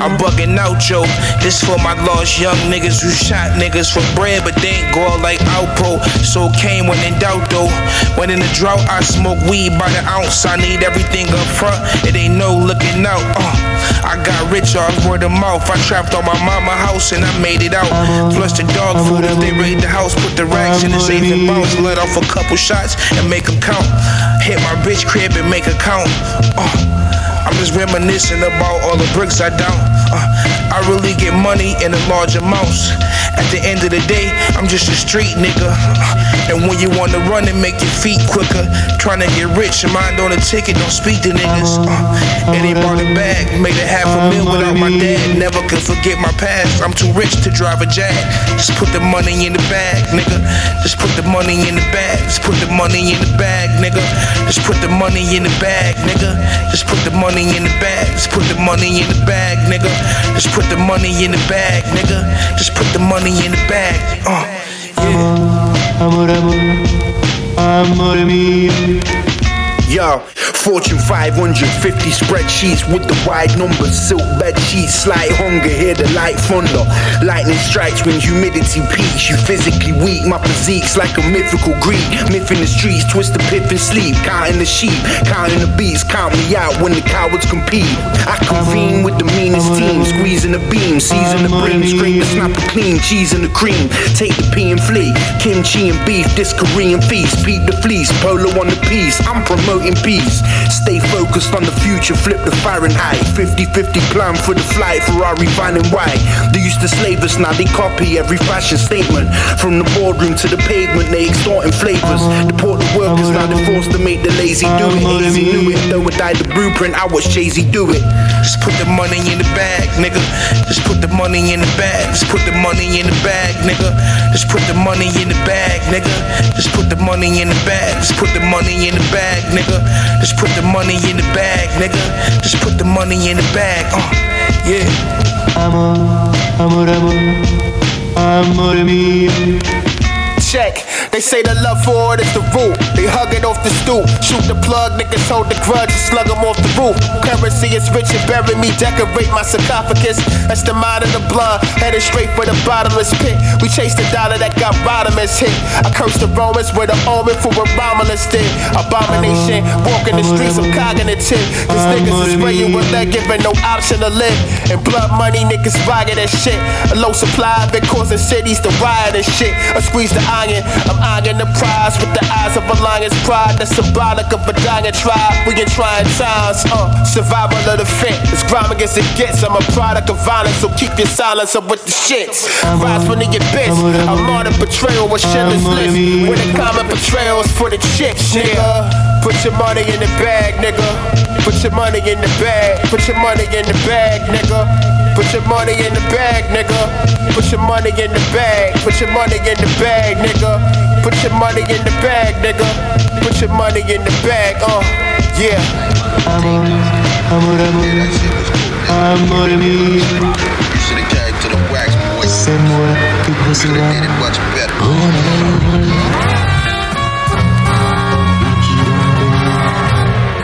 I'm bugging out, yo. This for my lost young niggas who shot niggas for bread, but they ain't go like Alpo. So came when in doubt, though. When in the drought, I smoke weed by the ounce. I need everything up front. It ain't no looking out. Uh, I got rich off word of mouth. I trapped on my mama house and I made it out. Flushed the dog food if they raid the house. Put the racks in the safe and bounce. Let off a couple shots and make them count. Hit my bitch crib and make a count. Uh, I'm just reminiscing about all the bricks I down. Uh, I really get money in a large amounts. At the end of the day, I'm just a street nigga. Uh, and when you wanna run and make your feet quicker, trying to get rich, your mind on a ticket, don't speak to niggas. Uh, and they bought a bag, made a half a mil without my dad. Never could forget my past. I'm too rich to drive a jag. Just put the money in the bag, nigga. Just put the money in the bag. Just put the money in the bag, nigga. Just put the money in the bag, nigga. Just put the money in the bag. Just put the money in the bag, nigga. Just put the money in the bag, nigga. Just put the money in the bag. Uh, yeah. Amor, amor, amor mío. Yo, Fortune 550 spreadsheets with the wide numbers, silk bed sheets, slight hunger, hear the light thunder. Lightning strikes when humidity peaks. You physically weak, my physique's like a mythical Greek. Myth in the streets, twist the pith and sleep. Counting the sheep, counting the beats, count me out when the cowards compete. I meanest the beam, season the brim, scrape the snapper clean, cheese and the cream. Take the pea and flee, kimchi and beef, this Korean feast. Peep the fleece, polo on the piece. I'm promoting peace. Stay focused on the future, flip the Fahrenheit. 50 50 plan for the flight, Ferrari fine and white. They used to slave us, now they copy every fashion statement. From the boardroom to the pavement, they extorting flavors. Deport the workers, now they're forced to make the lazy do it. Easy knew it, though it died the blueprint, I watch Jay Z do it. Just put the money in the bag, nigga. Just put the money in the bag. Just put the money in the bag, nigga. Just put the money in the bag, nigga. Just put the money in the bag. Just put the money in the bag, nigga. Just put the money in the bag, nigga. Just put the money in the bag, uh, yeah. Amor, amor, amor, amor mío check. They say the love for it is the root. They hug it off the stoop. Shoot the plug, niggas hold the grudge and slug them off the roof. Currency is rich and bury me, decorate my sarcophagus. That's the mind of the blood, headed straight for the bottomless pit. We chase the dollar that got bottomless hit. I curse the Romans with an omen for what Romulus did. Abomination, walking the streets, I'm cognitive. These niggas is spraying with that, giving no option to live. And blood money, niggas rocket that shit. A low supply of it causing cities to riot and shit. I squeeze the eye I'm eyeing the prize with the eyes of a lion's pride. That's symbolic of a dying tribe. We in trying times, uh, survival of the fit. It's grime against it gets. I'm a product of violence, so keep your silence up with the shits. Rise from the abyss. I'm on a betrayal with Schindler's List. With the common betrayals for the chips, nigga. Put your money in the bag, nigga. Put your money in the bag. Put your money in the bag, nigga. Put your money in the bag, nigga. Put your money in the bag. Put your money in the bag, nigga. Put your money in the bag, nigga. Put your money in the bag, uh, yeah. Amor, amor, amor, amor mío. Should've carried to the